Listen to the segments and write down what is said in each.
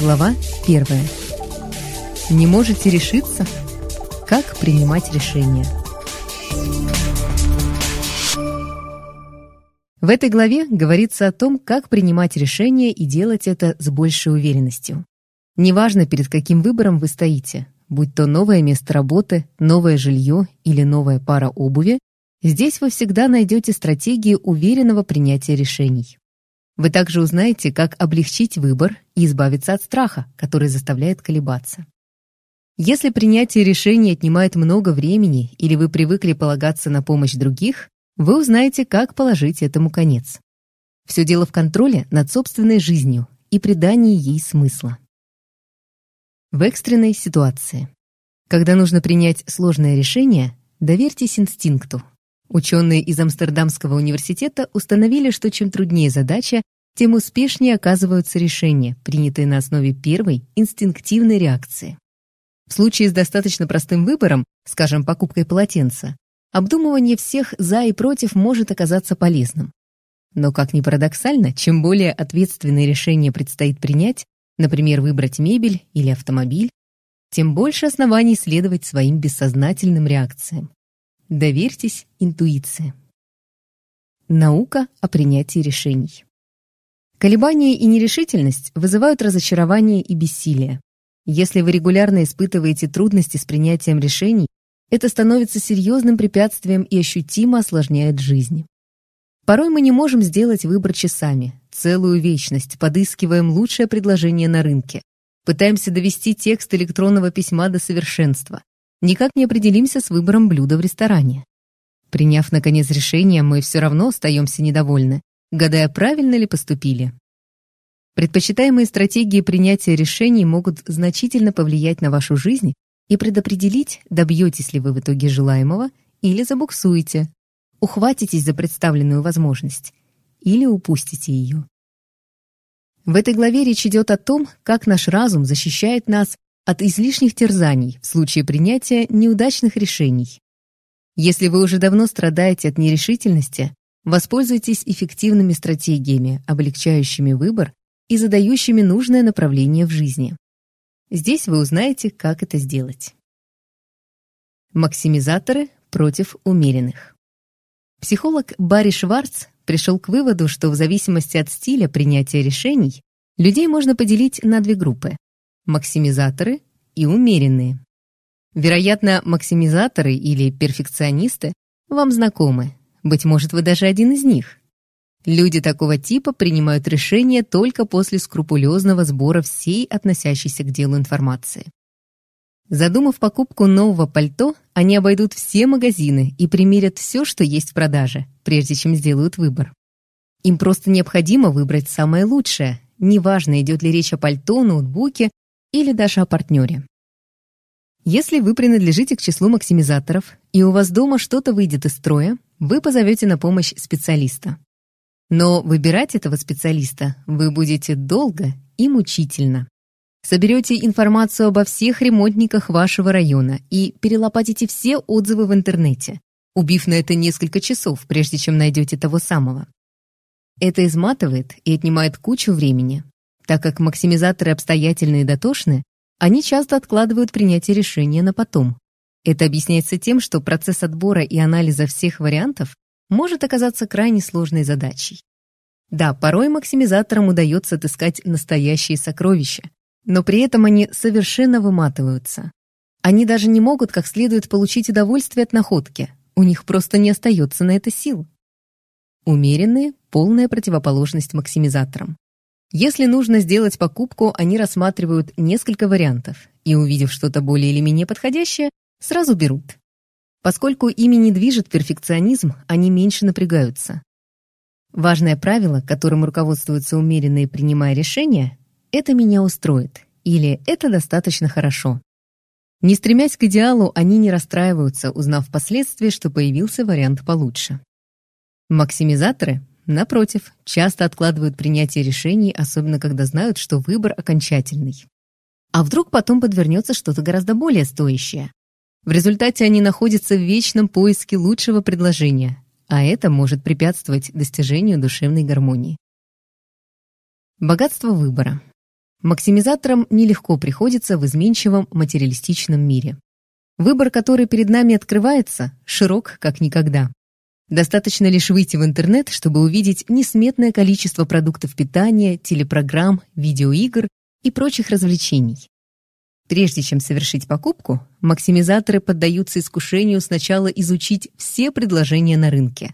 Глава 1. Не можете решиться? Как принимать решения? В этой главе говорится о том, как принимать решения и делать это с большей уверенностью. Неважно, перед каким выбором вы стоите, будь то новое место работы, новое жилье или новая пара обуви, здесь вы всегда найдете стратегии уверенного принятия решений. Вы также узнаете, как облегчить выбор и избавиться от страха, который заставляет колебаться. Если принятие решений отнимает много времени или вы привыкли полагаться на помощь других, вы узнаете, как положить этому конец. Все дело в контроле над собственной жизнью и придании ей смысла. В экстренной ситуации. Когда нужно принять сложное решение, доверьтесь инстинкту, Ученые из Амстердамского университета установили, что чем труднее задача, тем успешнее оказываются решения, принятые на основе первой инстинктивной реакции. В случае с достаточно простым выбором, скажем, покупкой полотенца, обдумывание всех «за» и «против» может оказаться полезным. Но, как ни парадоксально, чем более ответственное решение предстоит принять, например, выбрать мебель или автомобиль, тем больше оснований следовать своим бессознательным реакциям. Доверьтесь интуиции. Наука о принятии решений. Колебания и нерешительность вызывают разочарование и бессилие. Если вы регулярно испытываете трудности с принятием решений, это становится серьезным препятствием и ощутимо осложняет жизнь. Порой мы не можем сделать выбор часами, целую вечность, подыскиваем лучшее предложение на рынке, пытаемся довести текст электронного письма до совершенства, никак не определимся с выбором блюда в ресторане. Приняв, наконец, решение, мы все равно остаемся недовольны, гадая, правильно ли поступили. Предпочитаемые стратегии принятия решений могут значительно повлиять на вашу жизнь и предопределить, добьетесь ли вы в итоге желаемого или забуксуете, ухватитесь за представленную возможность или упустите ее. В этой главе речь идет о том, как наш разум защищает нас от излишних терзаний в случае принятия неудачных решений. Если вы уже давно страдаете от нерешительности, воспользуйтесь эффективными стратегиями, облегчающими выбор и задающими нужное направление в жизни. Здесь вы узнаете, как это сделать. Максимизаторы против умеренных. Психолог Барри Шварц пришел к выводу, что в зависимости от стиля принятия решений людей можно поделить на две группы максимизаторы и умеренные. Вероятно, максимизаторы или перфекционисты вам знакомы. Быть может, вы даже один из них. Люди такого типа принимают решения только после скрупулезного сбора всей относящейся к делу информации. Задумав покупку нового пальто, они обойдут все магазины и примерят все, что есть в продаже, прежде чем сделают выбор. Им просто необходимо выбрать самое лучшее, неважно, идет ли речь о пальто, ноутбуке или даже о партнере. Если вы принадлежите к числу максимизаторов и у вас дома что-то выйдет из строя, вы позовете на помощь специалиста. Но выбирать этого специалиста вы будете долго и мучительно. Соберете информацию обо всех ремонтниках вашего района и перелопатите все отзывы в интернете, убив на это несколько часов, прежде чем найдете того самого. Это изматывает и отнимает кучу времени, так как максимизаторы обстоятельные и дотошны, они часто откладывают принятие решения на потом. Это объясняется тем, что процесс отбора и анализа всех вариантов может оказаться крайне сложной задачей. Да, порой максимизаторам удается отыскать настоящие сокровища, но при этом они совершенно выматываются. Они даже не могут как следует получить удовольствие от находки, у них просто не остается на это сил. Умеренные – полная противоположность максимизаторам. Если нужно сделать покупку, они рассматривают несколько вариантов и, увидев что-то более или менее подходящее, сразу берут. Поскольку ими не движет перфекционизм, они меньше напрягаются. Важное правило, которым руководствуются умеренные, принимая решения, это меня устроит или это достаточно хорошо. Не стремясь к идеалу, они не расстраиваются, узнав впоследствии, что появился вариант получше. Максимизаторы Напротив, часто откладывают принятие решений, особенно когда знают, что выбор окончательный. А вдруг потом подвернется что-то гораздо более стоящее? В результате они находятся в вечном поиске лучшего предложения, а это может препятствовать достижению душевной гармонии. Богатство выбора. Максимизаторам нелегко приходится в изменчивом материалистичном мире. Выбор, который перед нами открывается, широк как никогда. Достаточно лишь выйти в интернет, чтобы увидеть несметное количество продуктов питания, телепрограмм, видеоигр и прочих развлечений. Прежде чем совершить покупку, максимизаторы поддаются искушению сначала изучить все предложения на рынке.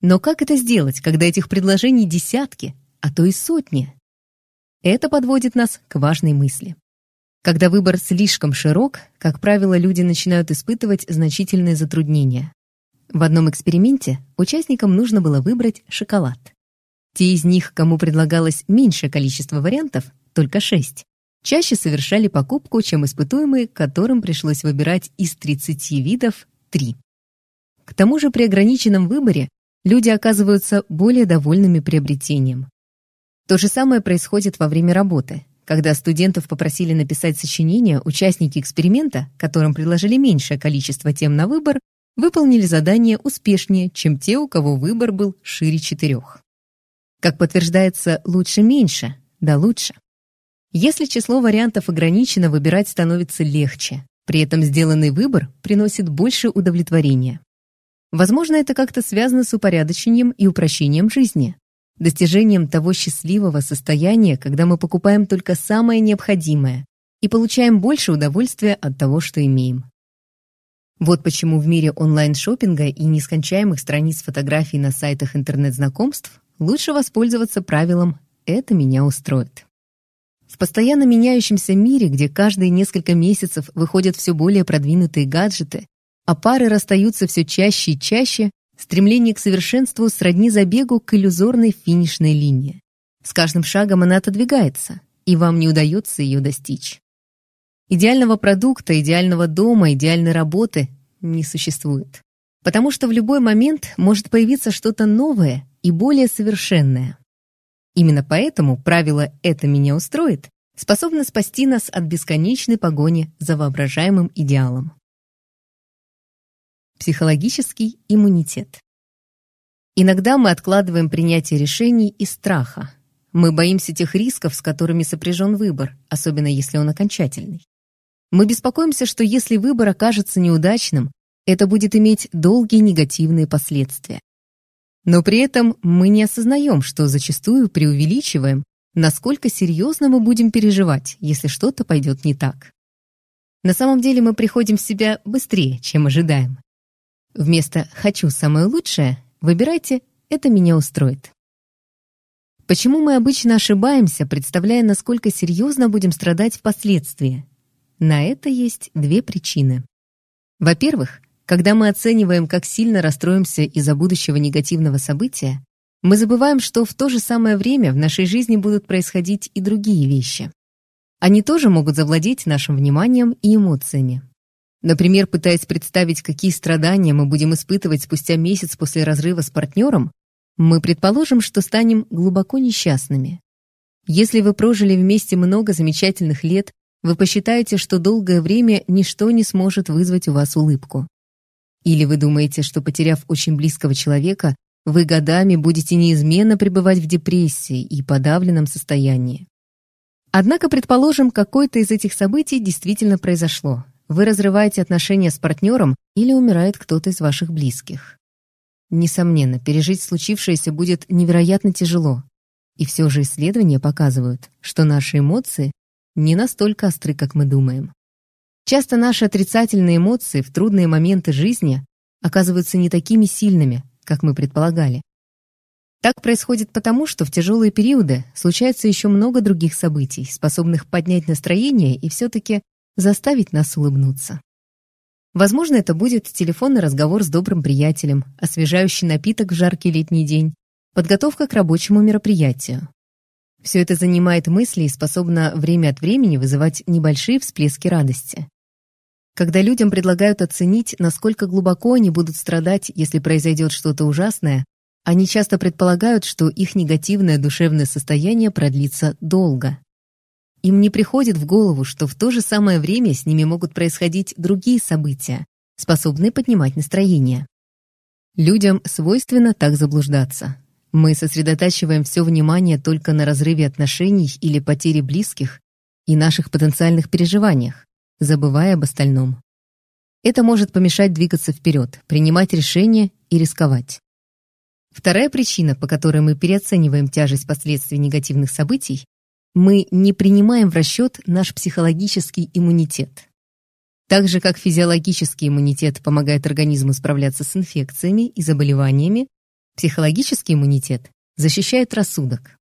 Но как это сделать, когда этих предложений десятки, а то и сотни? Это подводит нас к важной мысли. Когда выбор слишком широк, как правило, люди начинают испытывать значительные затруднения. В одном эксперименте участникам нужно было выбрать шоколад. Те из них, кому предлагалось меньшее количество вариантов, только шесть, чаще совершали покупку, чем испытуемые, которым пришлось выбирать из 30 видов 3. К тому же при ограниченном выборе люди оказываются более довольными приобретением. То же самое происходит во время работы. Когда студентов попросили написать сочинение, участники эксперимента, которым предложили меньшее количество тем на выбор, выполнили задание успешнее, чем те, у кого выбор был шире четырех. Как подтверждается, лучше меньше, да лучше. Если число вариантов ограничено, выбирать становится легче. При этом сделанный выбор приносит больше удовлетворения. Возможно, это как-то связано с упорядочением и упрощением жизни, достижением того счастливого состояния, когда мы покупаем только самое необходимое и получаем больше удовольствия от того, что имеем. Вот почему в мире онлайн-шопинга и нескончаемых страниц фотографий на сайтах интернет-знакомств лучше воспользоваться правилом «это меня устроит». В постоянно меняющемся мире, где каждые несколько месяцев выходят все более продвинутые гаджеты, а пары расстаются все чаще и чаще, стремление к совершенству сродни забегу к иллюзорной финишной линии. С каждым шагом она отодвигается, и вам не удается ее достичь. Идеального продукта, идеального дома, идеальной работы не существует. Потому что в любой момент может появиться что-то новое и более совершенное. Именно поэтому правило «это меня устроит» способно спасти нас от бесконечной погони за воображаемым идеалом. Психологический иммунитет. Иногда мы откладываем принятие решений из страха. Мы боимся тех рисков, с которыми сопряжен выбор, особенно если он окончательный. Мы беспокоимся, что если выбор окажется неудачным, это будет иметь долгие негативные последствия. Но при этом мы не осознаем, что зачастую преувеличиваем, насколько серьезно мы будем переживать, если что-то пойдет не так. На самом деле мы приходим в себя быстрее, чем ожидаем. Вместо «хочу самое лучшее» выбирайте «это меня устроит». Почему мы обычно ошибаемся, представляя, насколько серьезно будем страдать впоследствии? На это есть две причины. Во-первых, когда мы оцениваем, как сильно расстроимся из-за будущего негативного события, мы забываем, что в то же самое время в нашей жизни будут происходить и другие вещи. Они тоже могут завладеть нашим вниманием и эмоциями. Например, пытаясь представить, какие страдания мы будем испытывать спустя месяц после разрыва с партнером, мы предположим, что станем глубоко несчастными. Если вы прожили вместе много замечательных лет вы посчитаете, что долгое время ничто не сможет вызвать у вас улыбку. Или вы думаете, что, потеряв очень близкого человека, вы годами будете неизменно пребывать в депрессии и подавленном состоянии. Однако, предположим, какое-то из этих событий действительно произошло. Вы разрываете отношения с партнером или умирает кто-то из ваших близких. Несомненно, пережить случившееся будет невероятно тяжело. И все же исследования показывают, что наши эмоции не настолько остры, как мы думаем. Часто наши отрицательные эмоции в трудные моменты жизни оказываются не такими сильными, как мы предполагали. Так происходит потому, что в тяжелые периоды случается еще много других событий, способных поднять настроение и все-таки заставить нас улыбнуться. Возможно, это будет телефонный разговор с добрым приятелем, освежающий напиток в жаркий летний день, подготовка к рабочему мероприятию. Все это занимает мысли и способно время от времени вызывать небольшие всплески радости. Когда людям предлагают оценить, насколько глубоко они будут страдать, если произойдет что-то ужасное, они часто предполагают, что их негативное душевное состояние продлится долго. Им не приходит в голову, что в то же самое время с ними могут происходить другие события, способные поднимать настроение. Людям свойственно так заблуждаться. Мы сосредотачиваем все внимание только на разрыве отношений или потере близких и наших потенциальных переживаниях, забывая об остальном. Это может помешать двигаться вперед, принимать решения и рисковать. Вторая причина, по которой мы переоцениваем тяжесть последствий негативных событий, мы не принимаем в расчет наш психологический иммунитет. Так же, как физиологический иммунитет помогает организму справляться с инфекциями и заболеваниями, психологический иммунитет защищает рассудок.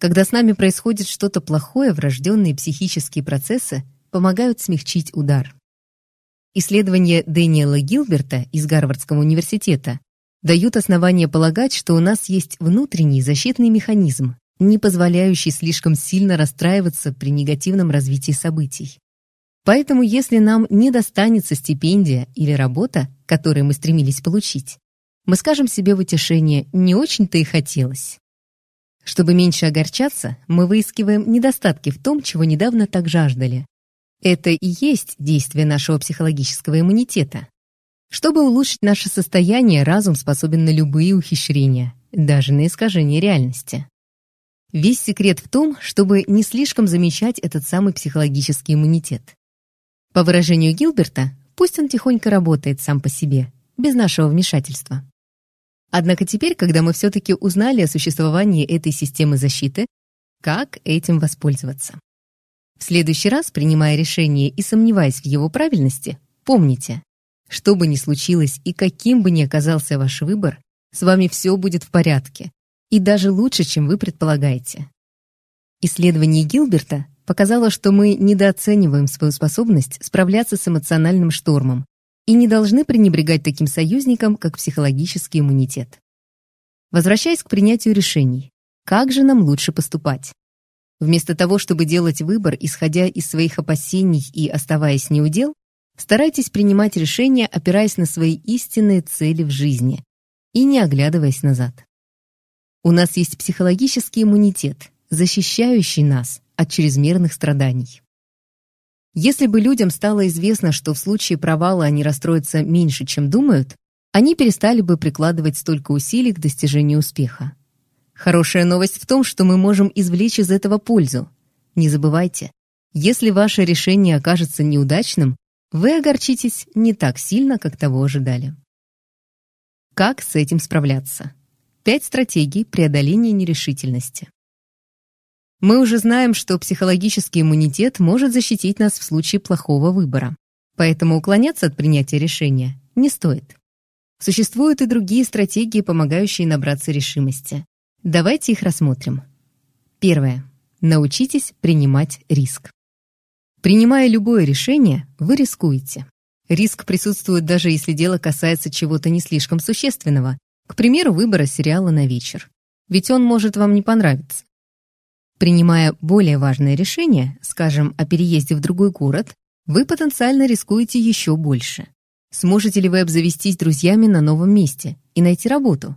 Когда с нами происходит что-то плохое, врожденные психические процессы помогают смягчить удар. Исследования Дэниела Гилберта из Гарвардского университета дают основания полагать, что у нас есть внутренний защитный механизм, не позволяющий слишком сильно расстраиваться при негативном развитии событий. Поэтому если нам не достанется стипендия или работа, которые мы стремились получить, мы скажем себе в утешение «не очень-то и хотелось». Чтобы меньше огорчаться, мы выискиваем недостатки в том, чего недавно так жаждали. Это и есть действие нашего психологического иммунитета. Чтобы улучшить наше состояние, разум способен на любые ухищрения, даже на искажение реальности. Весь секрет в том, чтобы не слишком замечать этот самый психологический иммунитет. По выражению Гилберта, пусть он тихонько работает сам по себе, без нашего вмешательства. Однако теперь, когда мы все-таки узнали о существовании этой системы защиты, как этим воспользоваться? В следующий раз, принимая решение и сомневаясь в его правильности, помните, что бы ни случилось и каким бы ни оказался ваш выбор, с вами все будет в порядке, и даже лучше, чем вы предполагаете. Исследование Гилберта показало, что мы недооцениваем свою способность справляться с эмоциональным штормом и не должны пренебрегать таким союзником, как психологический иммунитет. Возвращаясь к принятию решений, как же нам лучше поступать? Вместо того, чтобы делать выбор, исходя из своих опасений и оставаясь неудел, старайтесь принимать решения, опираясь на свои истинные цели в жизни и не оглядываясь назад. У нас есть психологический иммунитет, защищающий нас от чрезмерных страданий. Если бы людям стало известно, что в случае провала они расстроятся меньше, чем думают, они перестали бы прикладывать столько усилий к достижению успеха. Хорошая новость в том, что мы можем извлечь из этого пользу. Не забывайте, если ваше решение окажется неудачным, вы огорчитесь не так сильно, как того ожидали. Как с этим справляться? Пять стратегий преодоления нерешительности. Мы уже знаем, что психологический иммунитет может защитить нас в случае плохого выбора. Поэтому уклоняться от принятия решения не стоит. Существуют и другие стратегии, помогающие набраться решимости. Давайте их рассмотрим. Первое. Научитесь принимать риск. Принимая любое решение, вы рискуете. Риск присутствует даже если дело касается чего-то не слишком существенного, к примеру, выбора сериала на вечер. Ведь он может вам не понравиться. Принимая более важное решение, скажем, о переезде в другой город, вы потенциально рискуете еще больше. Сможете ли вы обзавестись друзьями на новом месте и найти работу?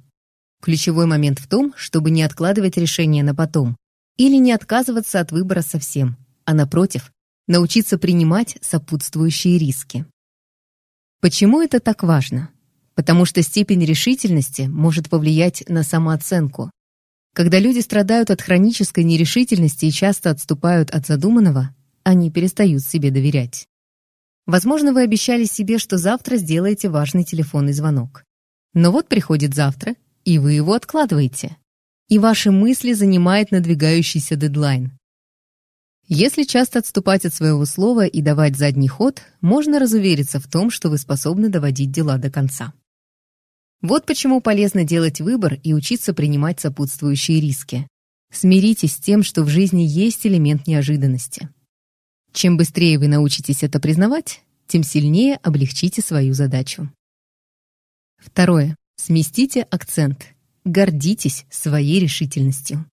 Ключевой момент в том, чтобы не откладывать решение на потом или не отказываться от выбора совсем, а напротив, научиться принимать сопутствующие риски. Почему это так важно? потому что степень решительности может повлиять на самооценку. Когда люди страдают от хронической нерешительности и часто отступают от задуманного, они перестают себе доверять. Возможно, вы обещали себе, что завтра сделаете важный телефонный звонок. Но вот приходит завтра, и вы его откладываете. И ваши мысли занимает надвигающийся дедлайн. Если часто отступать от своего слова и давать задний ход, можно разувериться в том, что вы способны доводить дела до конца. Вот почему полезно делать выбор и учиться принимать сопутствующие риски. Смиритесь с тем, что в жизни есть элемент неожиданности. Чем быстрее вы научитесь это признавать, тем сильнее облегчите свою задачу. Второе. Сместите акцент. Гордитесь своей решительностью.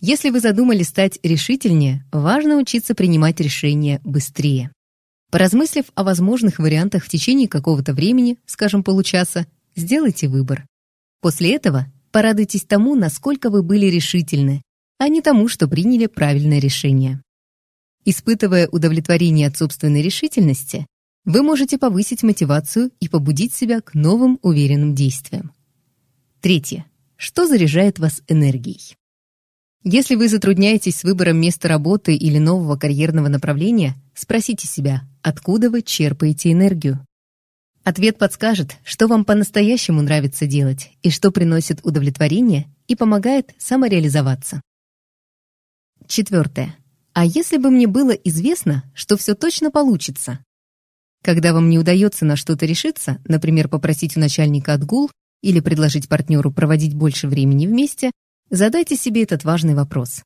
Если вы задумали стать решительнее, важно учиться принимать решения быстрее. Поразмыслив о возможных вариантах в течение какого-то времени, скажем, получаса, Сделайте выбор. После этого порадуйтесь тому, насколько вы были решительны, а не тому, что приняли правильное решение. Испытывая удовлетворение от собственной решительности, вы можете повысить мотивацию и побудить себя к новым уверенным действиям. Третье. что заряжает вас энергией. Если вы затрудняетесь с выбором места работы или нового карьерного направления, спросите себя, откуда вы черпаете энергию. Ответ подскажет, что вам по-настоящему нравится делать и что приносит удовлетворение и помогает самореализоваться. Четвертое. А если бы мне было известно, что все точно получится? Когда вам не удается на что-то решиться, например, попросить у начальника отгул или предложить партнеру проводить больше времени вместе, задайте себе этот важный вопрос.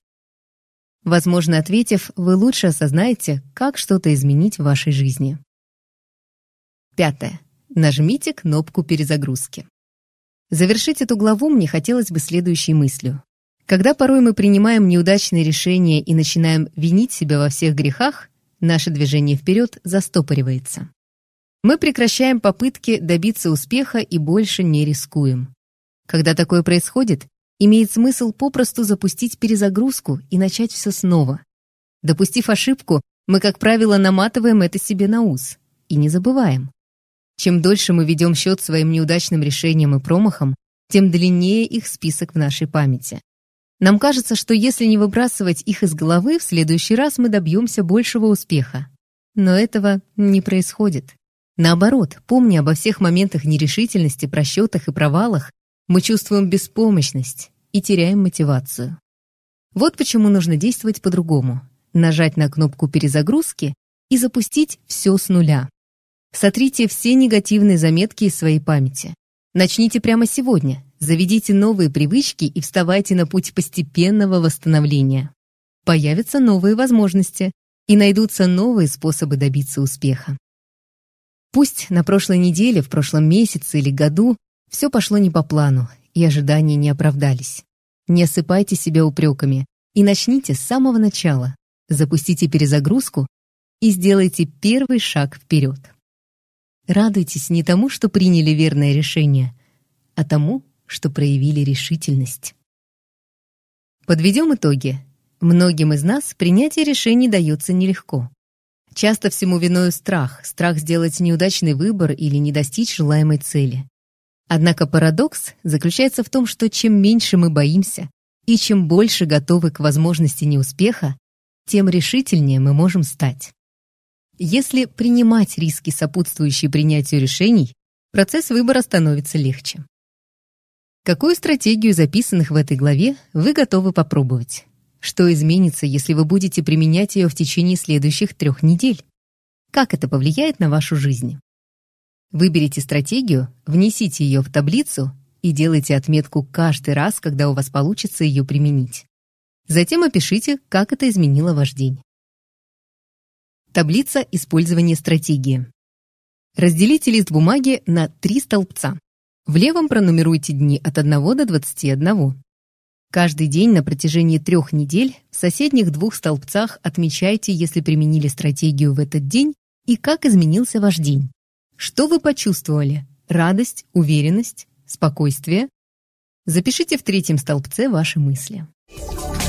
Возможно, ответив, вы лучше осознаете, как что-то изменить в вашей жизни. Пятое. Нажмите кнопку перезагрузки. Завершить эту главу мне хотелось бы следующей мыслью. Когда порой мы принимаем неудачные решения и начинаем винить себя во всех грехах, наше движение вперед застопоривается. Мы прекращаем попытки добиться успеха и больше не рискуем. Когда такое происходит, имеет смысл попросту запустить перезагрузку и начать все снова. Допустив ошибку, мы, как правило, наматываем это себе на ус и не забываем. Чем дольше мы ведем счет своим неудачным решениям и промахам, тем длиннее их список в нашей памяти. Нам кажется, что если не выбрасывать их из головы, в следующий раз мы добьемся большего успеха. Но этого не происходит. Наоборот, помня обо всех моментах нерешительности, просчетах и провалах, мы чувствуем беспомощность и теряем мотивацию. Вот почему нужно действовать по-другому. Нажать на кнопку перезагрузки и запустить все с нуля. Сотрите все негативные заметки из своей памяти. Начните прямо сегодня, заведите новые привычки и вставайте на путь постепенного восстановления. Появятся новые возможности и найдутся новые способы добиться успеха. Пусть на прошлой неделе, в прошлом месяце или году все пошло не по плану, и ожидания не оправдались. Не осыпайте себя упреками и начните с самого начала. Запустите перезагрузку и сделайте первый шаг вперед. Радуйтесь не тому, что приняли верное решение, а тому, что проявили решительность. Подведем итоги. Многим из нас принятие решений дается нелегко. Часто всему виною страх, страх сделать неудачный выбор или не достичь желаемой цели. Однако парадокс заключается в том, что чем меньше мы боимся и чем больше готовы к возможности неуспеха, тем решительнее мы можем стать. Если принимать риски, сопутствующие принятию решений, процесс выбора становится легче. Какую стратегию записанных в этой главе вы готовы попробовать? Что изменится, если вы будете применять ее в течение следующих трех недель? Как это повлияет на вашу жизнь? Выберите стратегию, внесите ее в таблицу и делайте отметку каждый раз, когда у вас получится ее применить. Затем опишите, как это изменило ваш день. Таблица использования стратегии. Разделите лист бумаги на три столбца. В левом пронумеруйте дни от 1 до 21. Каждый день на протяжении трех недель в соседних двух столбцах отмечайте, если применили стратегию в этот день и как изменился ваш день. Что вы почувствовали? Радость, уверенность, спокойствие? Запишите в третьем столбце ваши мысли. Thank you